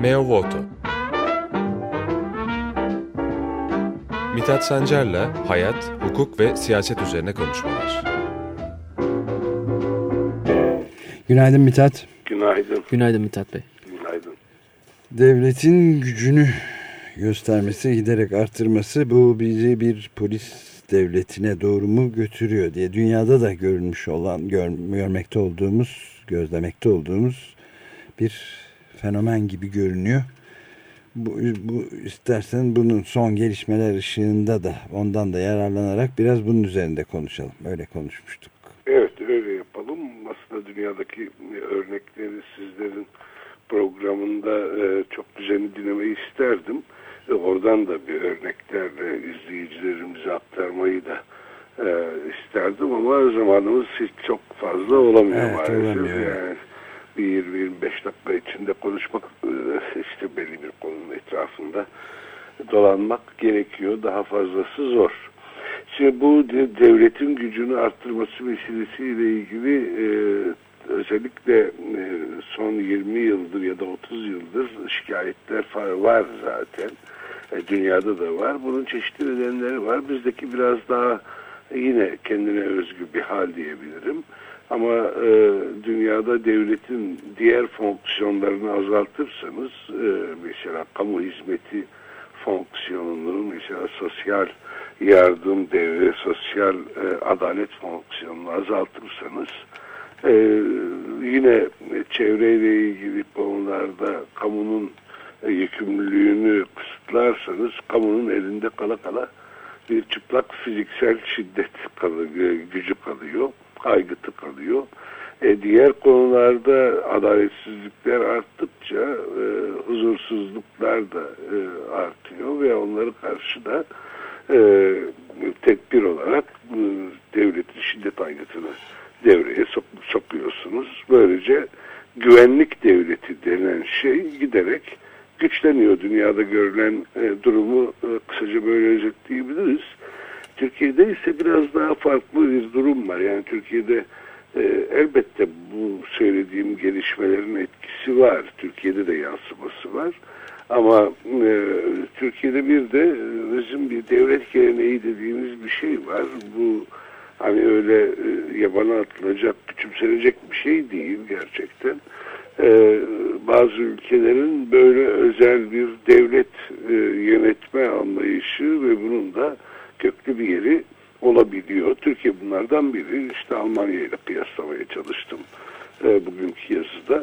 Meo Voto Mithat Sancar'la hayat, hukuk ve siyaset üzerine konuşmalar. Günaydın Mithat. Günaydın. Günaydın Mithat Bey. Günaydın. Devletin gücünü göstermesi, giderek artırması bu bizi bir polis devletine doğru mu götürüyor diye dünyada da görülmüş olan, gör, görmekte olduğumuz, gözlemekte olduğumuz bir fenomen gibi görünüyor. Bu, bu istersen bunun son gelişmeler ışığında da ondan da yararlanarak biraz bunun üzerinde konuşalım. Öyle konuşmuştuk. Evet öyle yapalım. Aslında dünyadaki örnekleri sizlerin programında e, çok düzenli dinlemeyi isterdim. E, oradan da bir örneklerle izleyicilerimize aktarmayı da e, isterdim ama zamanımız hiç çok fazla olamıyor evet, maalesef. Olamıyor. Yani bir 25 dakika içinde konuşmak e, işte belli bir konunun etrafında dolanmak gerekiyor. Daha fazlası zor. Şimdi bu devletin gücünü arttırması meselesiyle ilgili e, özellikle e, son 20 yıldır ya da 30 yıldır şikayetler var zaten. Dünyada da var. Bunun çeşitli nedenleri var. Bizdeki biraz daha yine kendine özgü bir hal diyebilirim. Ama e, dünyada devletin diğer fonksiyonlarını azaltırsanız e, mesela kamu hizmeti fonksiyonunu mesela sosyal yardım devre, sosyal e, adalet fonksiyonunu azaltırsanız e, yine çevreyle ilgili konularda kamunun e, yükümlülüğünü kısıtlarsanız kamunun elinde kala kala bir çıplak fiziksel şiddet kalıyor, gücü kalıyor, aygıtı kalıyor. E, diğer konularda adaletsizlikler arttıkça e, huzursuzluklar da e, artıyor ve onları karşı da e, tedbir olarak e, devletin şiddet aygıtını devreye sok sokuyorsunuz. Böylece güvenlik devleti denen şey giderek güçleniyor. Dünyada görülen e, durumu e, kısaca böyle özetleyebiliriz. Türkiye'de ise biraz daha farklı bir durum var. Yani Türkiye'de e, elbette bu söylediğim gelişmelerin etkisi var. Türkiye'de de yansıması var. Ama e, Türkiye'de bir de e, bizim bir devlet geleneği dediğimiz bir şey var. Bu hani öyle e, yabana atılacak, küçümsenecek bir şey değil gerçekten. E, bazı ülkelerin böyle özel bir devlet e, yönetme anlayışı ve bunun da köklü bir yeri olabiliyor. Türkiye bunlardan biri. İşte Almanya ile kıyaslamaya çalıştım e, bugünkü yazıda.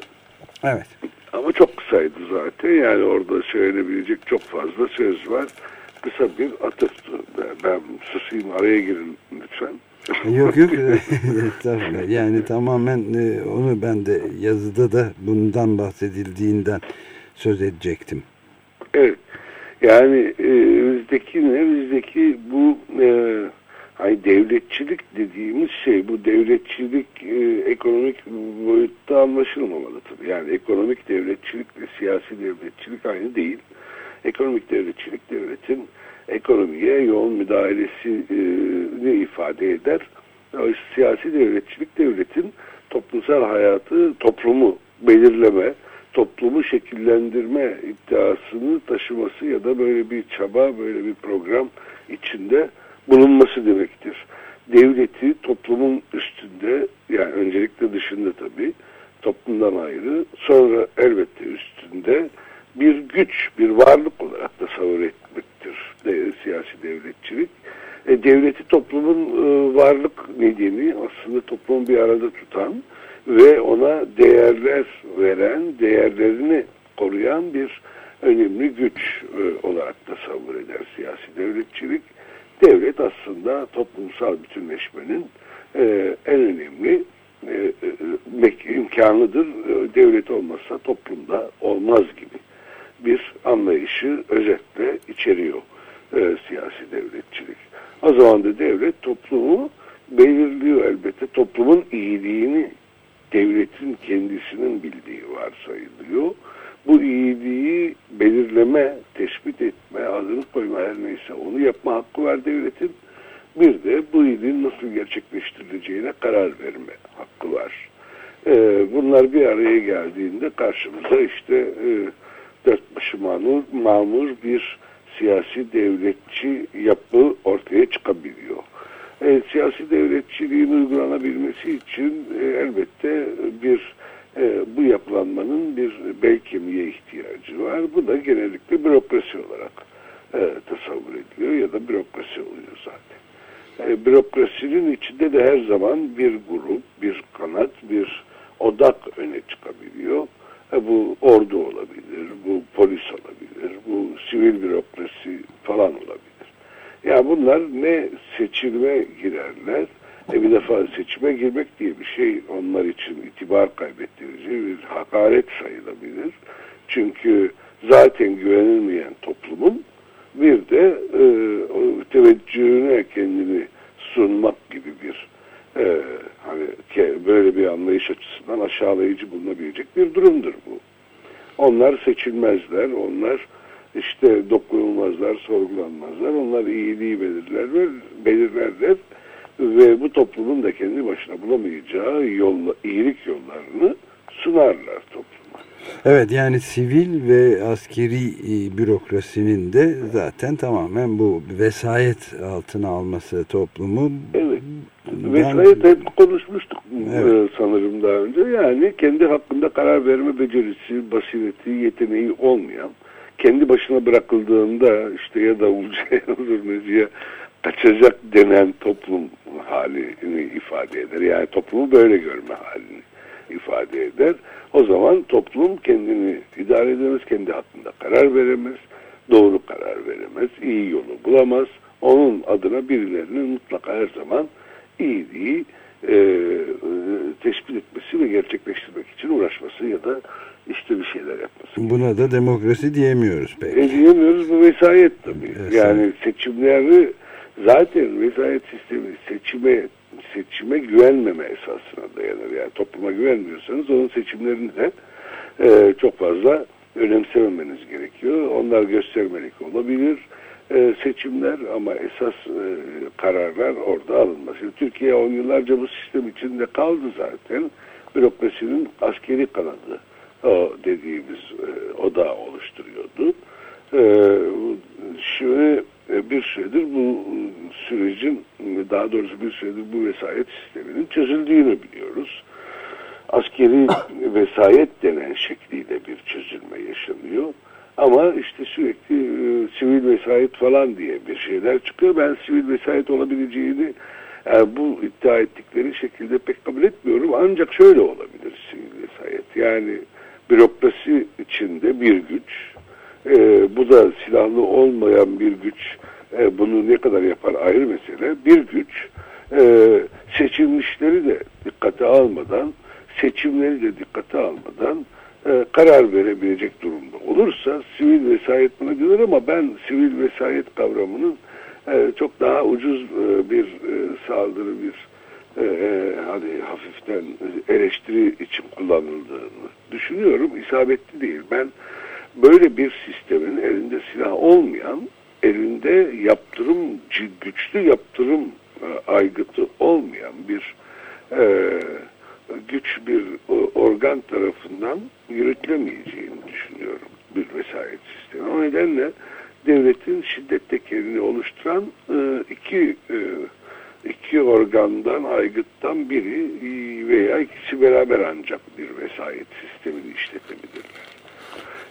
Evet. Ama çok kısaydı zaten. Yani orada söylenebilecek çok fazla söz var. Kısa bir atıftı. Ben susayım araya girin lütfen. yok yok. yani tamamen e, onu ben de yazıda da bundan bahsedildiğinden söz edecektim. Evet. Yani e, bizdeki ne? Bizdeki bu e, hani devletçilik dediğimiz şey bu devletçilik e, ekonomik boyutta anlaşılmamalı tabii. Yani ekonomik devletçilikle siyasi devletçilik aynı değil. Ekonomik devletçilik devletin ekonomiye yoğun müdahalesini ifade eder. O siyasi devletçilik devletin toplumsal hayatı, toplumu belirleme, toplumu şekillendirme iddiasını taşıması ya da böyle bir çaba, böyle bir program içinde bulunması demektir. Devleti toplumun üstünde, yani öncelikle dışında tabii, toplumdan ayrı, sonra elbette üstünde bir güç, bir varlık olarak tasavvur etmektir de, siyasi devletçilik. E, devleti toplumun e, varlık nedeni aslında toplumu bir arada tutan ve ona değerler veren, değerlerini koruyan bir önemli güç e, olarak tasavvur eder siyasi devletçilik. Devlet aslında toplumsal bütünleşmenin e, en önemli e, imkanıdır. Devlet olmazsa toplumda olmaz gibi bir anlayışı özetle içeriyor siyasi devletçilik. O zaman da devlet toplumu belirliyor elbette. Toplumun iyiliğini devletin kendisinin bildiği varsayılıyor. Bu iyiliği belirleme, tespit etme, adını koyma her neyse onu yapma hakkı var devletin. Bir de bu iyiliğin nasıl gerçekleştirileceğine karar verme hakkı var. Ee, bunlar bir araya geldiğinde karşımıza işte e, dört başı mamur, mamur bir siyasi devletçi yapı ortaya çıkabiliyor. E, siyasi devletçiliğin uygulanabilmesi için e, elbette bir e, bu yapılanmanın bir bel kemiğe ihtiyacı var. Bu da genellikle bürokrasi olarak e, tasavvur ediliyor ya da bürokrasi oluyor zaten. E, bürokrasinin içinde de her zaman bir grup, bir kanat, bir odak öne çıkabiliyor. E, bu ordu olabilir, bu polis olabilir, bu sivil bürokrasi falan olabilir. Yani bunlar ne seçilme girerler, e bir defa seçime girmek diye bir şey onlar için itibar kaybettirici bir hakaret sayılabilir. Çünkü zaten güvenilmeyen toplumun bir de e, teveccühüne kendini sunmak gibi bir e, hani böyle bir anlayış açısından aşağılayıcı bulunabilecek bir durumdur bu. Onlar seçilmezler, onlar işte dokunulmazlar, sorgulanmazlar. Onlar iyiliği belirlerler, belirlerler ve bu toplumun da kendi başına bulamayacağı yolla, iyilik yollarını sunarlar topluma. Evet yani sivil ve askeri e, bürokrasinin de zaten tamamen bu vesayet altına alması toplumu. Evet. Vesayet hep konuşmuştuk evet. E, sanırım daha önce. Yani kendi hakkında karar verme becerisi, basireti, yeteneği olmayan, kendi başına bırakıldığında işte ya davulcuya ya zurnacıya kaçacak denen toplum halini ifade eder. Yani toplumu böyle görme halini ifade eder. O zaman toplum kendini idare edemez, kendi hakkında karar veremez, doğru karar veremez, iyi yolu bulamaz. Onun adına birilerinin mutlaka her zaman iyiliği e, e, tespit etmesi ve gerçekleştirmek için uğraşması ya da işte bir şeyler yapması. Buna da demokrasi diyemiyoruz pek. E, diyemiyoruz bu vesayet tabii. Vesayet. Yani seçimleri zaten vesayet sistemi seçime seçime güvenmeme esasına dayanır. Yani topluma güvenmiyorsanız onun seçimlerini de e, çok fazla önemsememeniz gerekiyor. Onlar göstermelik olabilir e, seçimler ama esas e, kararlar orada alınmaz. Şimdi Türkiye on yıllarca bu sistem içinde kaldı zaten. Bürokrasinin askeri kanadı o dediğimiz e, oda oluşturuyordu. E, şöyle e, bir süredir bu sürecin daha doğrusu bir süredir bu vesayet sisteminin çözüldüğünü biliyoruz. Askeri vesayet denen şekliyle bir çözülme yaşanıyor. Ama işte sürekli e, sivil vesayet falan diye bir şeyler çıkıyor. Ben sivil vesayet olabileceğini yani e, bu iddia ettikleri şekilde pek kabul etmiyorum. Ancak şöyle olabilir sivil vesayet. Yani bürokrasi içinde bir güç, e, bu da silahlı olmayan bir güç, e, bunu ne kadar yapar ayrı mesele. Bir güç e, seçilmişleri de dikkate almadan, seçimleri de dikkate almadan e, karar verebilecek durumda olursa sivil vesayet buna gelir ama ben sivil vesayet kavramının e, çok daha ucuz e, bir e, saldırı, bir e, hani hafiften eleştiri için kullanıldığını düşünüyorum. İsabetli değil. Ben böyle bir sistemin elinde silah olmayan, elinde yaptırım, güçlü yaptırım e, aygıtı olmayan bir e, güç bir organ tarafından yürütülemeyeceğini düşünüyorum bir vesayet sistemi. O nedenle devletin şiddet tekerini oluşturan e, iki e, iki organdan, aygıttan biri e, veya ikisi beraber ancak bir vesayet sistemini işletebilirler.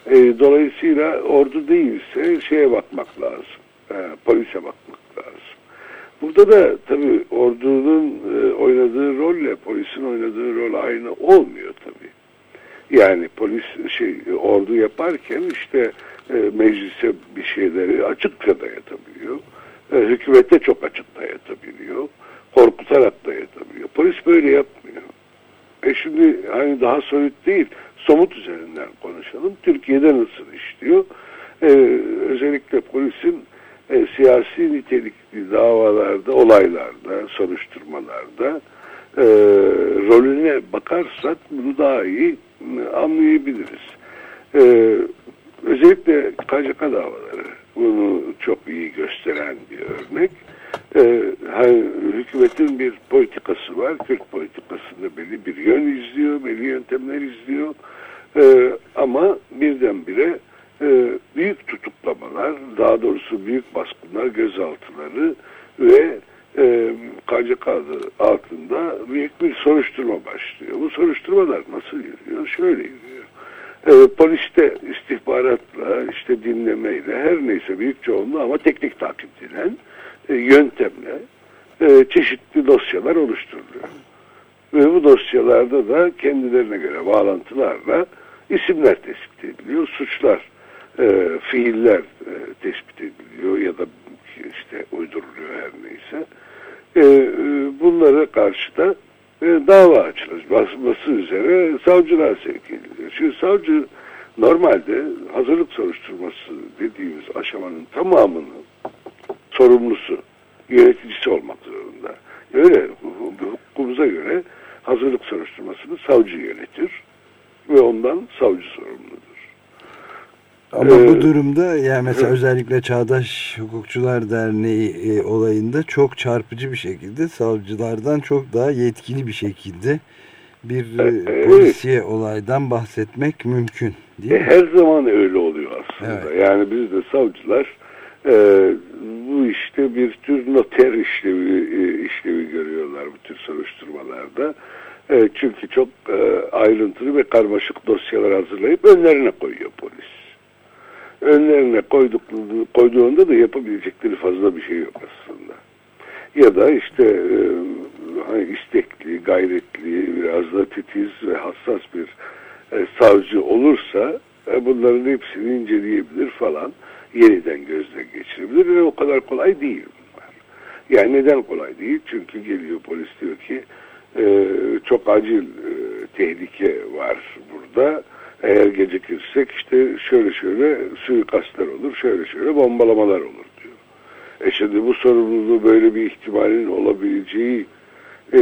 E, dolayısıyla ordu değilse şeye bakmak lazım, e, polise bakmak lazım. Burada da tabii ordunun e, oynadığı rolle polisin oynadığı rol aynı olmuyor tabii. Yani polis şey ordu yaparken işte e, meclise bir şeyleri açıkça dayatabiliyor. E, hükümete çok açık dayatabiliyor. Korkutarak dayatabiliyor. Polis böyle yapmıyor. E şimdi hani daha soyut değil, somut üzerinden konuşalım. Türkiye'de nasıl işliyor? E, özellikle polisin e, siyasi nitelikli davalarda, olaylarda, soruşturmalarda e, rolüne bakarsak bunu daha iyi e, anlayabiliriz. E, Özellikle KCK davaları bunu çok iyi gösteren bir örnek. Ee, hükümetin bir politikası var. Kürt politikasında belli bir yön izliyor, belli yöntemler izliyor. Ee, ama birdenbire e, büyük tutuklamalar, daha doğrusu büyük baskınlar, gözaltıları ve e, KCK altında büyük bir soruşturma başlıyor. Bu soruşturmalar nasıl yürüyor? Şöyle yürüyor e, poliste istihbaratla, işte dinlemeyle, her neyse büyük çoğunluğu ama teknik takip edilen e, yöntemle e, çeşitli dosyalar oluşturuluyor. Ve bu dosyalarda da kendilerine göre bağlantılarla isimler tespit ediliyor, suçlar, e, fiiller e, tespit ediliyor ya da işte uyduruluyor her neyse. E, e, bunlara karşı da e, dava açılması üzere savcılar sevk ediliyor. Şimdi savcı normalde hazırlık soruşturması dediğimiz aşamanın tamamının sorumlusu, yöneticisi olmak zorunda. Öyle hukukumuza göre hazırlık soruşturmasını savcı yönetir ve ondan savcı sorumludur. Ama ee, bu durumda yani mesela özellikle Çağdaş Hukukçular Derneği e, olayında çok çarpıcı bir şekilde savcılardan çok daha yetkili bir şekilde bir e, polisiye olaydan bahsetmek mümkün değil mi? Her zaman öyle oluyor aslında. Evet. Yani biz de savcılar e, bu işte bir tür noter işlevi, e, işlevi görüyorlar bu tür soruşturmalarda. E, çünkü çok e, ayrıntılı ve karmaşık dosyalar hazırlayıp önlerine koyuyor polis önlerine koyduğunda da yapabilecekleri fazla bir şey yok aslında. Ya da işte e, hani istekli, gayretli, biraz da titiz ve hassas bir e, savcı olursa e, bunların hepsini inceleyebilir falan. Yeniden gözden geçirebilir ve o kadar kolay değil bunlar. Yani neden kolay değil? Çünkü geliyor polis diyor ki çok acil e, tehlike var burada eğer gecikirsek işte şöyle şöyle suikastlar olur, şöyle şöyle bombalamalar olur diyor. E şimdi bu sorumluluğu böyle bir ihtimalin olabileceği e,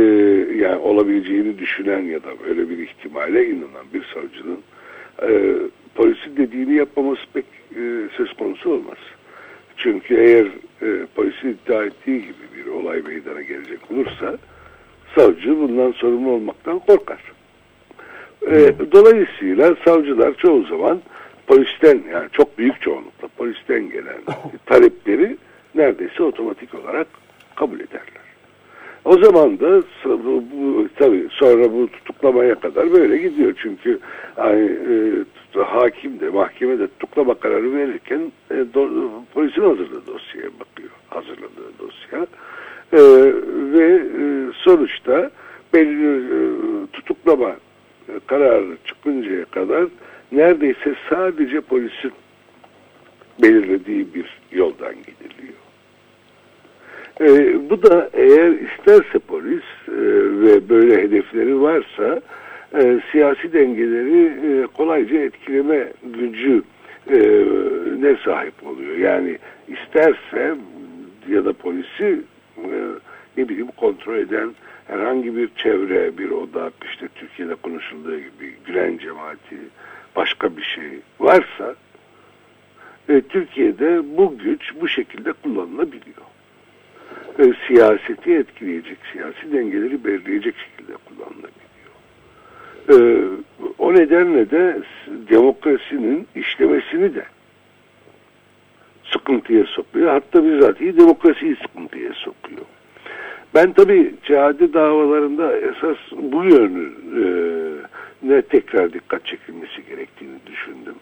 yani olabileceğini düşünen ya da böyle bir ihtimale inanan bir savcının e, polisin dediğini yapmaması pek e, söz konusu olmaz. Çünkü eğer e, polisin iddia ettiği gibi bir olay meydana gelecek olursa savcı bundan sorumlu olmaktan korkar. E, dolayısıyla savcılar çoğu zaman polisten yani çok büyük çoğunlukla polisten gelen talepleri neredeyse otomatik olarak kabul ederler. O zaman da bu, tabii sonra bu tutuklamaya kadar böyle gidiyor. Çünkü yani, e, hakim de mahkeme de tutuklama kararı verirken e, do, polisin hazırladığı dosyaya bakıyor. Hazırladığı dosya. E, ve e, sonuçta belli e, tutuklama kararı çıkıncaya kadar neredeyse sadece polisin belirlediği bir yoldan gidiliyor. E, bu da eğer isterse polis e, ve böyle hedefleri varsa e, siyasi dengeleri e, kolayca etkileme gücü e, ne sahip oluyor. Yani isterse ya da polisi e, ne bileyim kontrol eden herhangi bir çevre, bir odak, işte Türkiye'de konuşulduğu gibi Gülen cemaati, başka bir şey varsa e, Türkiye'de bu güç bu şekilde kullanılabiliyor. E, siyaseti etkileyecek, siyasi dengeleri belirleyecek şekilde kullanılabiliyor. E, o nedenle de demokrasinin işlemesini de sıkıntıya sokuyor. Hatta bizatihi demokrasiyi sıkıntıya sokuyor. Ben tabii cihadi davalarında esas bu yönü e, ne tekrar dikkat çekilmesi gerektiğini düşündüm.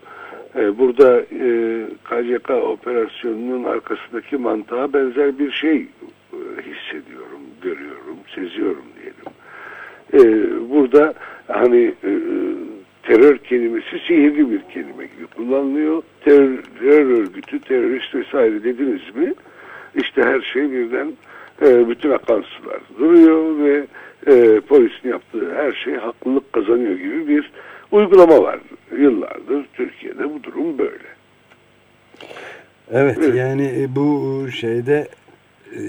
E, burada e, KCK operasyonunun arkasındaki mantığa benzer bir şey e, hissediyorum, görüyorum, seziyorum diyelim. E, burada hani e, terör kelimesi sihirli bir kelime gibi kullanılıyor. Terör, terör örgütü, terörist vesaire dediniz mi? İşte her şey birden e, bütün akan sular duruyor ve e, polisin yaptığı her şey haklılık kazanıyor gibi bir uygulama var. Yıllardır Türkiye'de bu durum böyle. Evet, evet. yani e, bu şeyde e,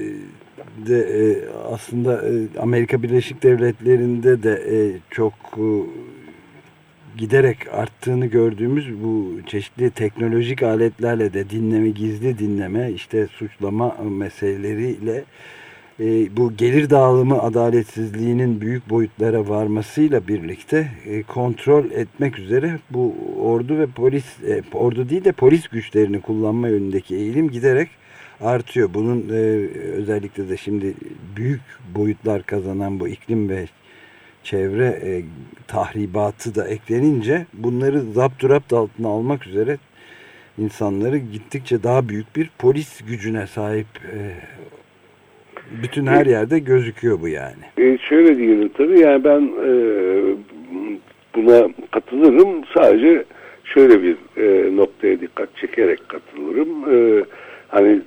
de e, aslında Amerika Birleşik Devletleri'nde de çok giderek arttığını gördüğümüz bu çeşitli teknolojik aletlerle de dinleme, gizli dinleme, işte suçlama meseleleriyle e, bu gelir dağılımı adaletsizliğinin büyük boyutlara varmasıyla birlikte e, kontrol etmek üzere bu ordu ve polis e, ordu değil de polis güçlerini kullanma yönündeki eğilim giderek artıyor. Bunun e, özellikle de şimdi büyük boyutlar kazanan bu iklim ve çevre e, tahribatı da eklenince bunları zapturapt altına almak üzere insanları gittikçe daha büyük bir polis gücüne sahip e, bütün her yerde gözüküyor bu yani. E, şöyle diyelim tabii yani ben e, buna katılırım sadece şöyle bir e, noktaya dikkat çekerek katılırım. E, Hani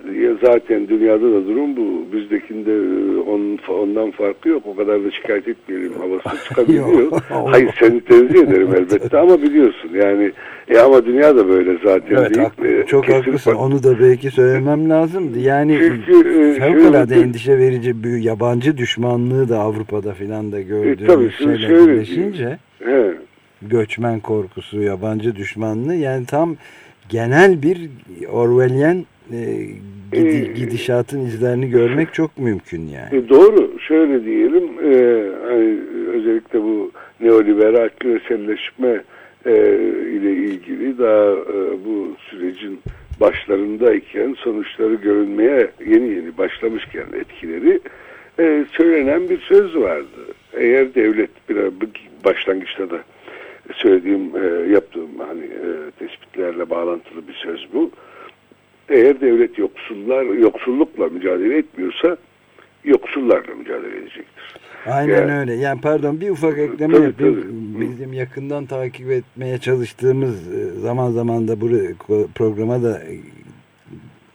zaten dünyada da durum bu. Bizdekinde e, on, ondan farkı yok. O kadar da şikayet etmeyelim havası çıkabiliyor. Hayır seni tenzih ederim elbette ama biliyorsun yani e ama dünya da böyle zaten evet, değil. Haklı, e, çok Kesin haklısın. Bak... Onu da belki söylemem lazımdı. Yani Çünkü, e, fevkalade şöyle, endişe verici bir yabancı düşmanlığı da Avrupa'da filan da gördüğümüz e, şeyler birleşince göçmen korkusu, yabancı düşmanlığı yani tam genel bir Orwellian e, gidi, gidişatın izlerini görmek çok mümkün yani. E, doğru. Şöyle diyelim e, hani özellikle bu neoliberal küreselleşme e, ile ilgili daha e, bu sürecin başlarındayken sonuçları görünmeye yeni yeni başlamışken etkileri e, söylenen bir söz vardı. Eğer devlet bir başlangıçta da söylediğim e, yaptığım hani e, tespitlerle bağlantılı bir söz bu eğer devlet yoksullar yoksullukla mücadele etmiyorsa yoksullarla mücadele edecektir. Aynen yani, öyle. Yani pardon bir ufak ekleme tabii, yapayım. Tabii. Bizim yakından takip etmeye çalıştığımız e, zaman zaman da bu programa da e,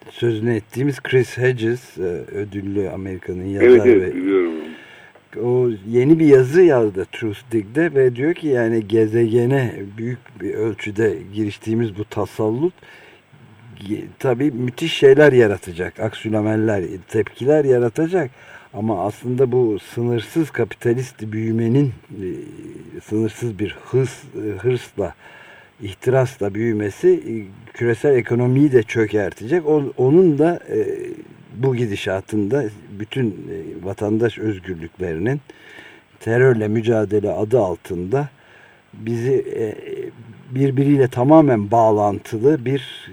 sözünü ettiğimiz Chris Hedges e, ödüllü Amerika'nın yazarı. Evet, evet biliyorum. O yeni bir yazı yazdı Truthdig'de ve diyor ki yani gezegene büyük bir ölçüde giriştiğimiz bu tasallut tabii müthiş şeyler yaratacak. Aksiyonel tepkiler yaratacak. Ama aslında bu sınırsız kapitalist büyümenin e, sınırsız bir hırs, e, hırsla ihtirasla büyümesi e, küresel ekonomiyi de çökertecek. Onun da bu gidişatında bütün vatandaş özgürlüklerinin terörle mücadele adı altında bizi birbiriyle tamamen bağlantılı bir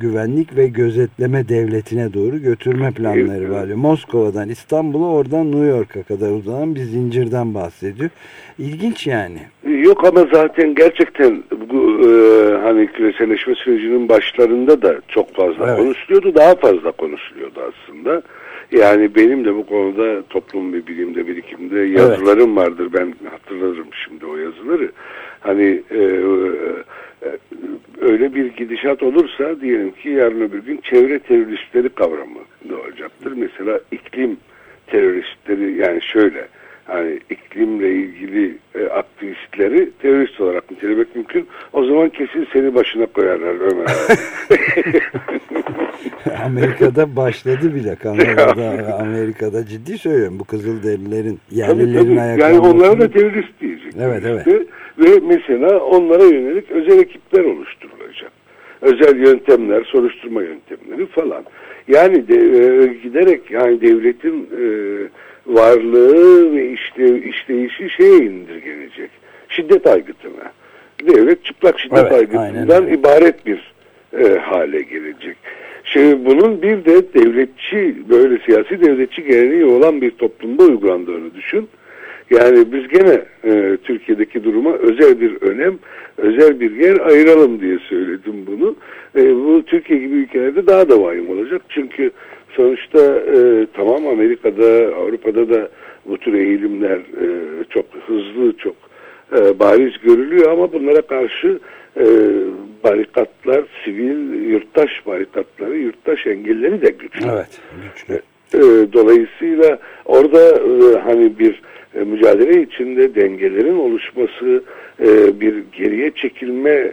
güvenlik ve gözetleme devletine doğru götürme planları var. Moskova'dan İstanbul'a oradan New York'a kadar uzanan bir zincirden bahsediyor. İlginç yani. Yok ama zaten gerçekten bu e, hani küreselleşme sürecinin başlarında da çok fazla evet. konuşuluyordu. Daha fazla konuşuluyordu aslında. Yani benim de bu konuda toplum ve bilimde birikimde yazılarım evet. vardır. Ben hatırlarım şimdi o yazıları. Hani e, e, öyle bir gidişat olursa diyelim ki yarın öbür gün çevre teröristleri kavramı ne olacaktır? Mesela iklim teröristleri yani şöyle hani iklimle ilgili e, aktivistleri terörist olarak nitelemek mümkün. O zaman kesin seni başına koyarlar Ömer Amerika'da başladı bile Kanada'da Amerika'da ciddi söylüyorum bu Kızılderililerin yerlilerin ayaklanması. Yani onlara da terörist diyecek. Evet evet. Ve mesela onlara yönelik özel ekipler oluşturulacak. Özel yöntemler, soruşturma yöntemleri falan. Yani de, e, giderek yani devletin e, varlığı ve işte, işleyişi şeye indirgenecek. Şiddet aygıtına. Devlet çıplak şiddet evet, aygıtından ibaret bir e, hale gelecek. Şimdi bunun bir de devletçi, böyle siyasi devletçi geleneği olan bir toplumda uygulandığını düşün. Yani biz gene e, Türkiye'deki duruma özel bir önem, özel bir yer ayıralım diye söyledim bunu. E, bu Türkiye gibi ülkelerde daha da vahim olacak. Çünkü sonuçta e, tamam Amerika'da, Avrupa'da da bu tür eğilimler e, çok hızlı, çok e, bariz görülüyor ama bunlara karşı e, barikatlar, sivil, yurttaş barikatları, yurttaş engelleri de güçlü. Evet, güçlü. E, dolayısıyla orada e, hani bir e, mücadele içinde dengelerin oluşması, e, bir geriye çekilme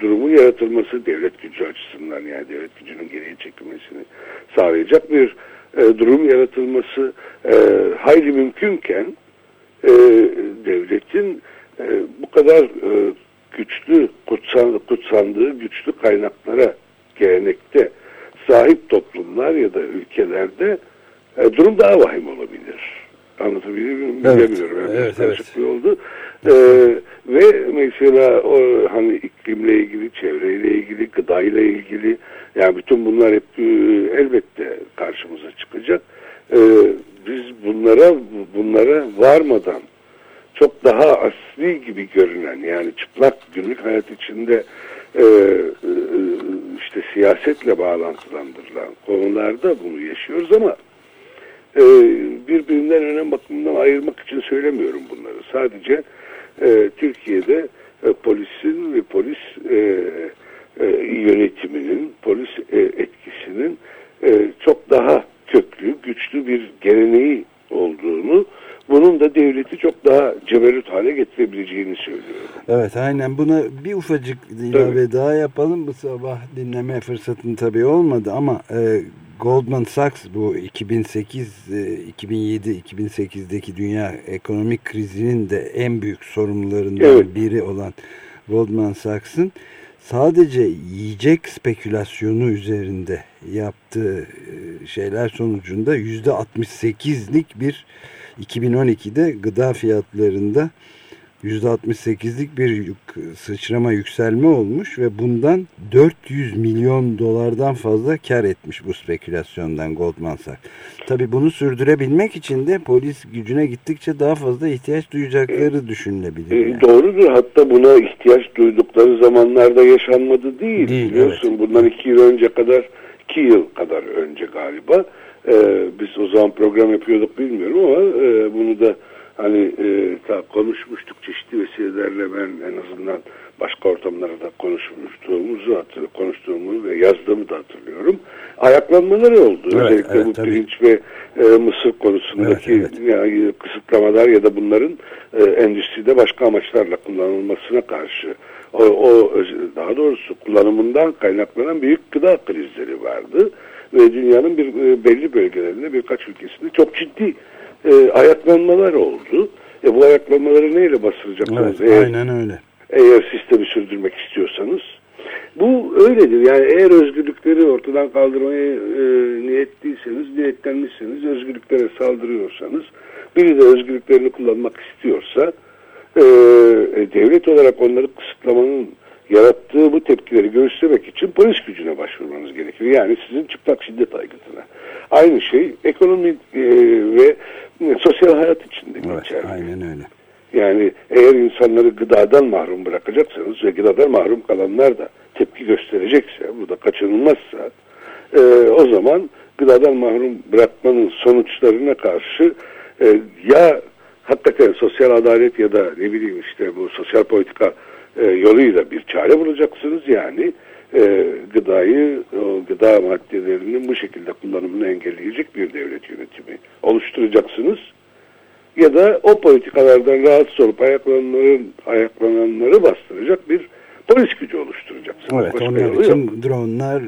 durumu yaratılması devlet gücü açısından yani devlet gücünün geriye çekilmesini sağlayacak bir durum yaratılması hayli mümkünken devletin bu kadar e, güçlü kutsan, kutsandığı güçlü kaynaklara gelenekte sahip toplumlar ya da ülkelerde e, durum daha vahim olabilir. Anlatabiliyor muyum? Evet. Bilemiyorum. Yani evet, evet. oldu. Ee, ve mesela o hani iklimle ilgili, çevreyle ilgili, gıdayla ilgili yani bütün bunlar hep e, elbette karşımıza çıkacak. Ee, biz bunlara bunlara varmadan çok daha asli gibi görünen yani çıplak günlük hayat içinde e, e, işte siyasetle bağlantılandırılan konularda bunu yaşıyoruz ama e, birbirinden önem bakımından ayırmak için söylemiyorum bunları. Sadece e, Türkiye'de e, polisin ve polis e, e, yönetiminin, polis e, etkisinin e, çok daha köklü, güçlü bir geleneği olduğunu bunun da devleti çok daha ceberut hale getirebileceğini söylüyorum. Evet aynen buna bir ufacık ilave tabii. daha yapalım. Bu sabah dinleme fırsatın tabii olmadı ama e, Goldman Sachs bu 2008 2007 2008'deki dünya ekonomik krizinin de en büyük sorumlularından evet. biri olan Goldman Sachs'ın sadece yiyecek spekülasyonu üzerinde yaptığı e, şeyler sonucunda %68'lik bir 2012'de gıda fiyatlarında %68'lik bir yük, sıçrama yükselme olmuş ve bundan 400 milyon dolardan fazla kar etmiş bu spekülasyondan Goldman Sachs. Tabi bunu sürdürebilmek için de polis gücüne gittikçe daha fazla ihtiyaç duyacakları e, düşünülebilir. Yani. Doğrudur hatta buna ihtiyaç duydukları zamanlarda yaşanmadı değil. değil Biliyorsun evet. bundan iki yıl önce kadar iki yıl kadar önce galiba e, biz o zaman program yapıyorduk bilmiyorum ama e, bunu da hani e, ta konuşmuştuk çeşitli vesilelerle ben en azından başka ortamlarda konuşmuştuğumuzu hatırlıyorum, konuştuğumu ve yazdığımı da hatırlıyorum. Ayaklanmaları oldu. Evet, Özellikle evet, bu tabii. pirinç ve e, mısır konusundaki evet, evet. Yani, kısıtlamalar ya da bunların e, endüstride başka amaçlarla kullanılmasına karşı o, o daha doğrusu kullanımından kaynaklanan büyük gıda krizleri vardı ve dünyanın bir e, belli bölgelerinde birkaç ülkesinde çok ciddi e, ayaklanmalar oldu. E, bu ayaklanmaları neyle bastıracaksınız? Evet, eğer, aynen öyle. Eğer sistemi sürdürmek istiyorsanız. Bu öyledir. Yani eğer özgürlükleri ortadan kaldırmaya e, niyetliyseniz, niyetlenmişseniz, özgürlüklere saldırıyorsanız, biri de özgürlüklerini kullanmak istiyorsa, e, devlet olarak onları kısıtlamanın yarattığı bu tepkileri göstermek için polis gücüne başvurmanız gerekiyor. Yani sizin çıplak şiddet aygıtına. Aynı şey ekonomi e, ve e, sosyal hayat içinde evet, geçerli. Aynen öyle. Yani eğer insanları gıdadan mahrum bırakacaksanız ve gıdadan mahrum kalanlar da tepki gösterecekse, bu da kaçınılmazsa e, o zaman gıdadan mahrum bırakmanın sonuçlarına karşı e, ya hakikaten sosyal adalet ya da ne bileyim işte bu sosyal politika e, yoluyla bir çare bulacaksınız. Yani e, gıdayı, o gıda maddelerinin bu şekilde kullanımını engelleyecek bir devlet yönetimi oluşturacaksınız. Ya da o politikalardan rahatsız olup ayaklananların, ayaklananları bastıracak bir polis gücü oluşturacaksınız. Evet, Başka onlar için yok. dronlar,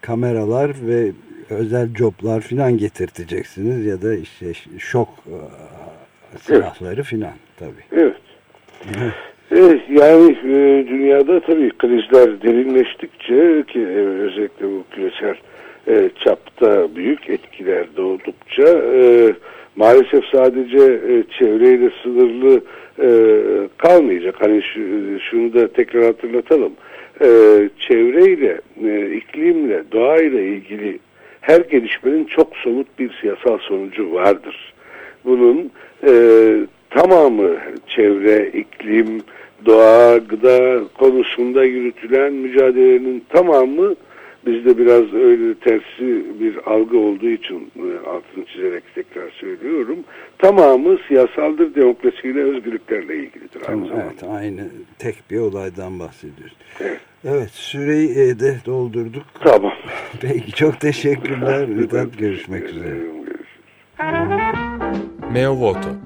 kameralar ve özel coplar filan getirteceksiniz ya da işte şok e, silahları evet. filan tabii. Evet. Evet. Evet, yani e, dünyada tabii krizler derinleştikçe ki e, özellikle bu küresel e, çapta büyük etkiler doğdukça maalesef sadece çevreyle sınırlı kalmayacak. Hani şu, şunu da tekrar hatırlatalım. Çevreyle, iklimle, doğayla ilgili her gelişmenin çok somut bir siyasal sonucu vardır. Bunun tamamı çevre, iklim, doğa, gıda konusunda yürütülen mücadelenin tamamı bizde biraz öyle tersi bir algı olduğu için e, altını çizerek tekrar söylüyorum. Tamamı siyasaldır, demokrasiyle, özgürlüklerle ilgilidir. Tamam, aynı evet, aynı tek bir olaydan bahsediyoruz. Evet. Evet, süreyi e, de doldurduk. Tamam. Peki, çok teşekkürler. Vedat, görüşmek üzere. Görüşürüz. Meo Voto